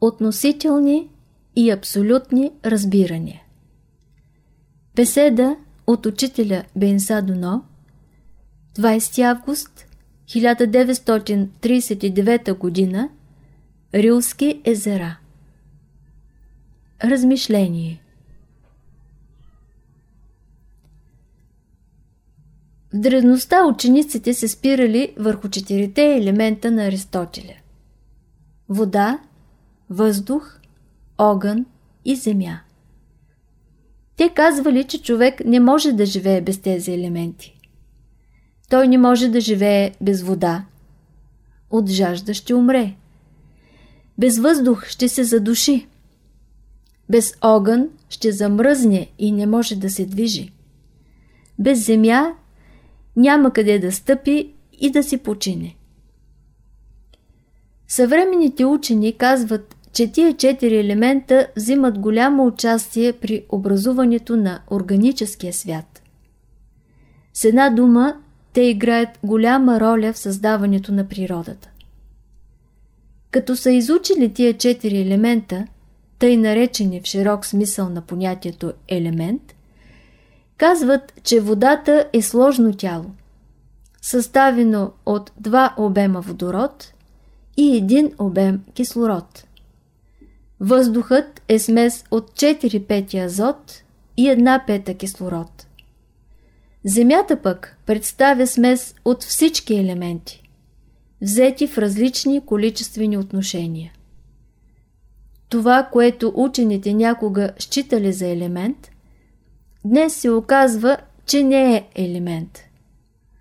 Относителни и абсолютни разбирания Беседа от учителя Бенса Дуно 20 август 1939 г. Рилски езера Размишление В древността учениците се спирали върху четирите елемента на Аристотеля. Вода, въздух, огън и земя. Те казвали, че човек не може да живее без тези елементи. Той не може да живее без вода. От жажда ще умре. Без въздух ще се задуши. Без огън ще замръзне и не може да се движи. Без земя няма къде да стъпи и да си почине. Съвременните учени казват, че тия четири елемента взимат голямо участие при образуването на органическия свят. С една дума, те играят голяма роля в създаването на природата. Като са изучили тия четири елемента, тъй наречени в широк смисъл на понятието елемент, казват, че водата е сложно тяло, съставено от два обема водород и един обем кислород. Въздухът е смес от 4 пети азот и една пета кислород. Земята пък представя смес от всички елементи, взети в различни количествени отношения. Това, което учените някога считали за елемент, днес се оказва, че не е елемент.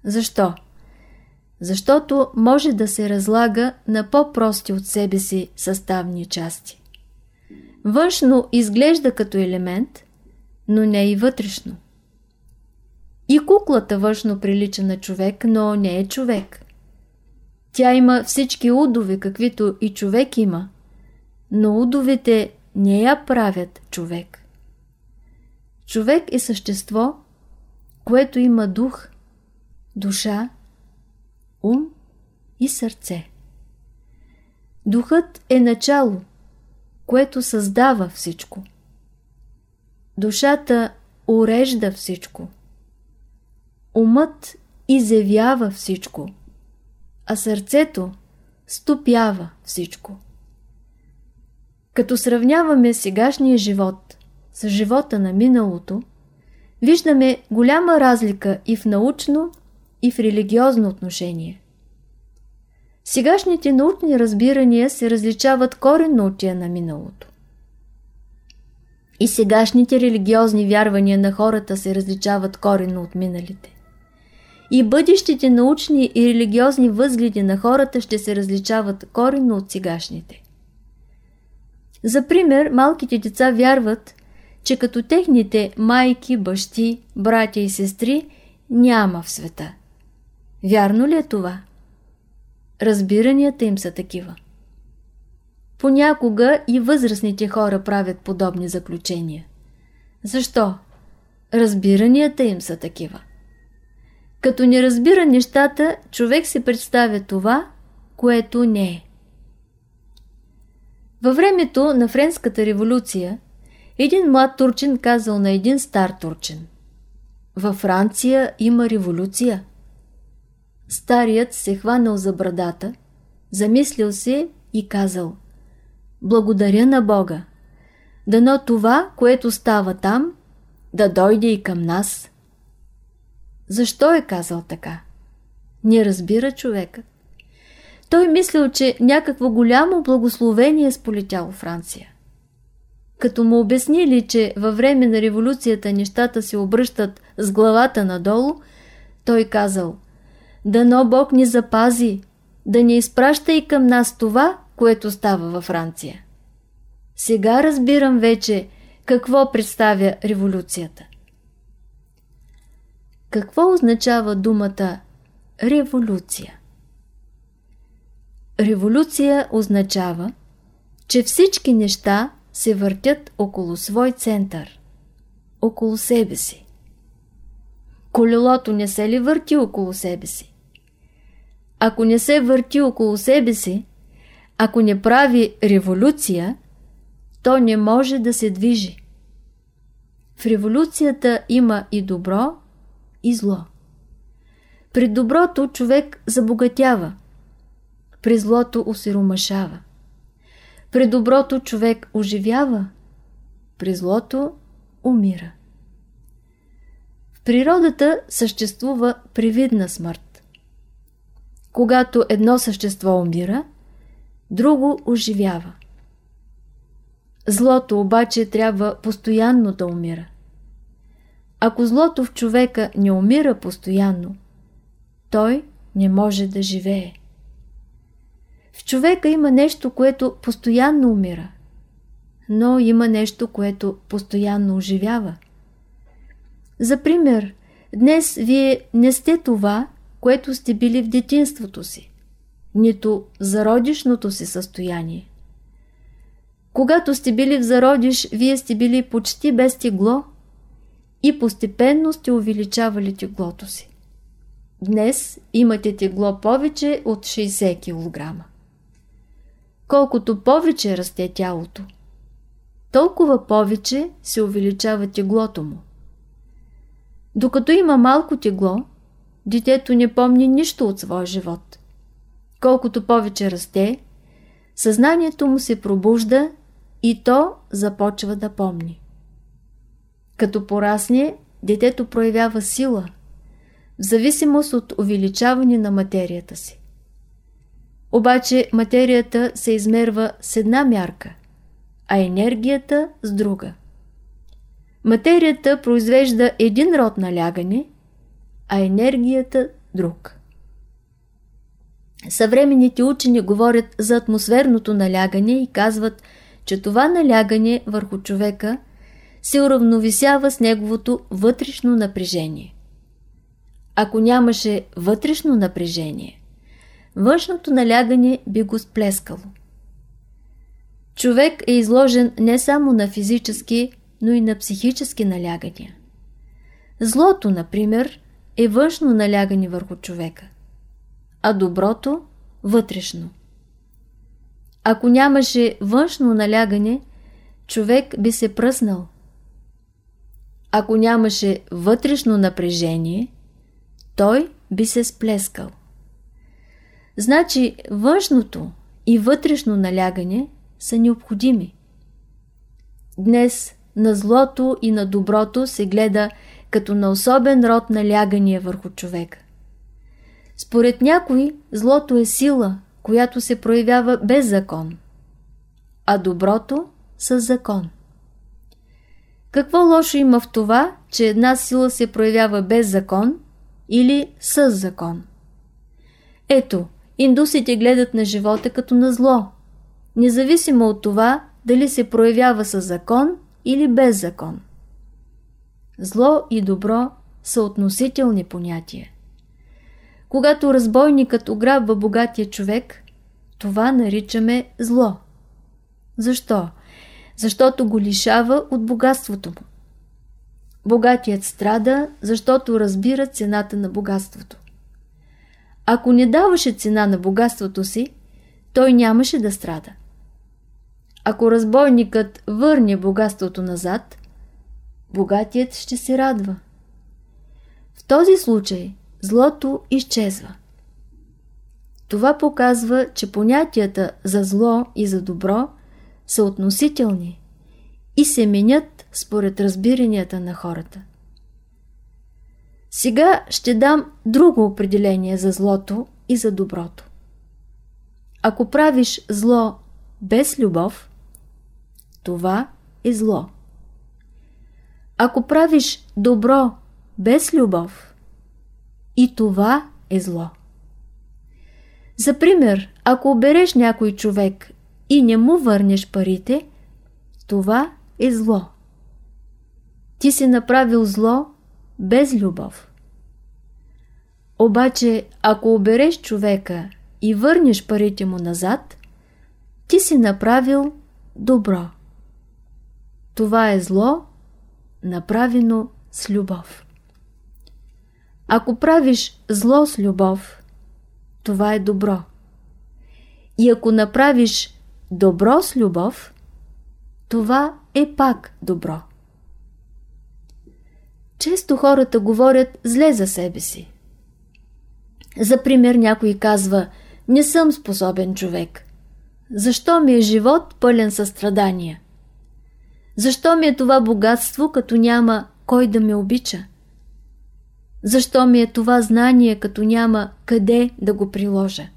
Защо? Защото може да се разлага на по-прости от себе си съставни части. Външно изглежда като елемент, но не и вътрешно. И куклата външно прилича на човек, но не е човек. Тя има всички удове, каквито и човек има, но удовете не я правят човек. Човек е същество, което има дух, душа, ум и сърце. Духът е начало, което създава всичко. Душата урежда всичко. Умът изявява всичко, а сърцето стопява всичко. Като сравняваме сегашния живот с живота на миналото, виждаме голяма разлика и в научно, и в религиозно отношение. Сегашните научни разбирания се различават коренно от тия на миналото. И сегашните религиозни вярвания на хората се различават коренно от миналите. И бъдещите научни и религиозни възгледи на хората ще се различават коренно от сегашните. За пример, малките деца вярват, че като техните майки, бащи, братя и сестри няма в света. Вярно ли е това? Разбиранията им са такива. Понякога и възрастните хора правят подобни заключения. Защо? Разбиранията им са такива. Като не разбира нещата, човек се представя това, което не е. Във времето на Френската революция, един млад турчин казал на един стар турчин Във Франция има революция – Старият се хванал за брадата, замислил се и казал Благодаря на Бога. Дано това, което става там, да дойде и към нас. Защо е казал така? Не разбира човекът. Той мислил, че някакво голямо благословение е сполетяло Франция. Като му обяснили, че във време на революцията нещата се обръщат с главата надолу, той казал – Дано Бог ни запази, да не изпраща и към нас това, което става във Франция. Сега разбирам вече какво представя революцията. Какво означава думата революция? Революция означава, че всички неща се въртят около свой център, около себе си. Колелото не се ли върти около себе си? Ако не се върти около себе си, ако не прави революция, то не може да се движи. В революцията има и добро, и зло. При доброто човек забогатява, при злото осиромашава. При доброто човек оживява, при злото умира. В природата съществува привидна смърт. Когато едно същество умира, друго оживява. Злото обаче трябва постоянно да умира. Ако злото в човека не умира постоянно, той не може да живее. В човека има нещо, което постоянно умира, но има нещо, което постоянно оживява. За пример, днес вие не сте това, което сте били в детинството си, нито зародишното си състояние. Когато сте били в зародиш, вие сте били почти без тегло и постепенно сте увеличавали теглото си. Днес имате тегло повече от 60 кг. Колкото повече расте тялото, толкова повече се увеличава теглото му. Докато има малко тегло, детето не помни нищо от своя живот. Колкото повече расте, съзнанието му се пробужда и то започва да помни. Като порасне, детето проявява сила, в зависимост от увеличаване на материята си. Обаче материята се измерва с една мярка, а енергията с друга. Материята произвежда един род налягане, а енергията друг. Съвременните учени говорят за атмосферното налягане и казват, че това налягане върху човека се уравновисява с неговото вътрешно напрежение. Ако нямаше вътрешно напрежение, външното налягане би го сплескало. Човек е изложен не само на физически, но и на психически налягания. Злото, например, е външно налягане върху човека, а доброто – вътрешно. Ако нямаше външно налягане, човек би се пръснал. Ако нямаше вътрешно напрежение, той би се сплескал. Значи външното и вътрешно налягане са необходими. Днес на злото и на доброто се гледа като на особен род налягания върху човека. Според някои, злото е сила, която се проявява без закон, а доброто с закон. Какво лошо има в това, че една сила се проявява без закон или с закон? Ето, индусите гледат на живота като на зло, независимо от това дали се проявява с закон или без закон. Зло и добро са относителни понятия. Когато разбойникът ограбва богатия човек, това наричаме зло. Защо? Защото го лишава от богатството му. Богатият страда, защото разбира цената на богатството. Ако не даваше цена на богатството си, той нямаше да страда. Ако разбойникът върне богатството назад, богатият ще се радва. В този случай злото изчезва. Това показва, че понятията за зло и за добро са относителни и се менят според разбиранията на хората. Сега ще дам друго определение за злото и за доброто. Ако правиш зло без любов, това е зло. Ако правиш добро без любов, и това е зло. За пример, ако обереш някой човек и не му върнеш парите, това е зло. Ти си направил зло без любов. Обаче, ако обереш човека и върнеш парите му назад, ти си направил добро. Това е зло, направено с любов. Ако правиш зло с любов, това е добро. И ако направиш добро с любов, това е пак добро. Често хората говорят зле за себе си. За пример някой казва «Не съм способен човек». Защо ми е живот пълен със страдания? Защо ми е това богатство, като няма кой да ме обича? Защо ми е това знание, като няма къде да го приложа?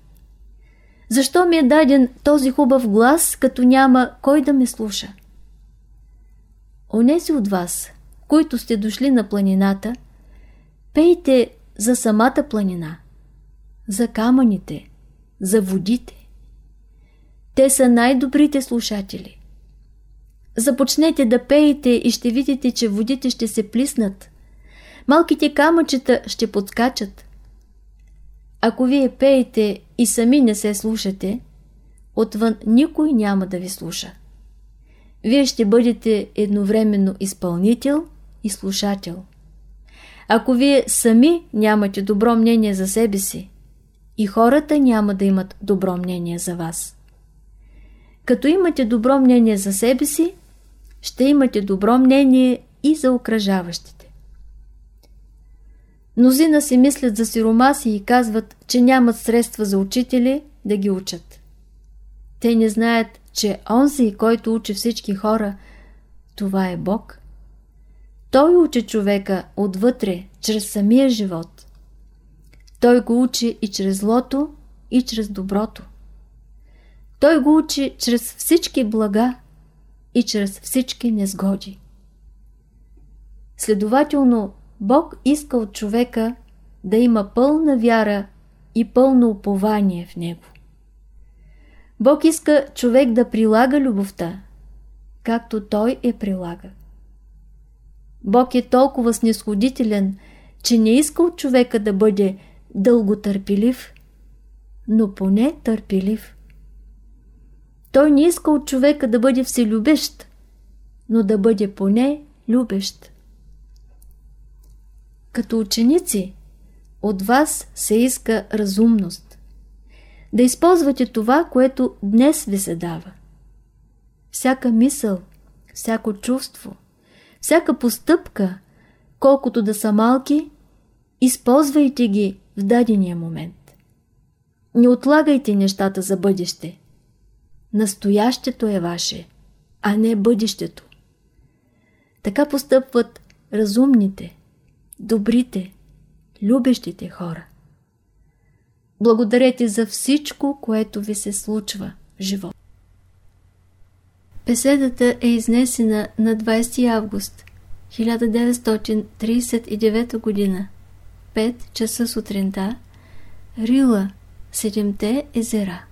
Защо ми е даден този хубав глас, като няма кой да ме слуша? Онези от вас, които сте дошли на планината, пейте за самата планина, за камъните, за водите. Те са най-добрите слушатели. Започнете да пеете и ще видите, че водите ще се плиснат. Малките камъчета ще подскачат. Ако вие пеете и сами не се слушате, отвън никой няма да ви слуша. Вие ще бъдете едновременно изпълнител и слушател. Ако вие сами нямате добро мнение за себе си, и хората няма да имат добро мнение за вас. Като имате добро мнение за себе си, ще имате добро мнение и за окръжаващите. Мнозина си мислят за сиромаси и казват, че нямат средства за учители да ги учат. Те не знаят, че онзи, който учи всички хора, това е Бог. Той учи човека отвътре, чрез самия живот. Той го учи и чрез злото, и чрез доброто. Той го учи чрез всички блага и чрез всички незгоди. Следователно, Бог иска от човека да има пълна вяра и пълно упование в него. Бог иска човек да прилага любовта, както Той е прилага. Бог е толкова снисходителен, че не иска от човека да бъде дълготърпелив, но поне търпелив. Той не иска от човека да бъде вселюбещ, но да бъде поне любещ. Като ученици, от вас се иска разумност. Да използвате това, което днес ви се дава. Всяка мисъл, всяко чувство, всяка постъпка, колкото да са малки, използвайте ги в дадения момент. Не отлагайте нещата за бъдеще. Настоящето е ваше, а не бъдещето. Така постъпват разумните, добрите, любещите хора. Благодарете за всичко, което ви се случва в живот. Беседата е изнесена на 20 август 1939 година, 5 часа сутринта, Рила, Седемте езера.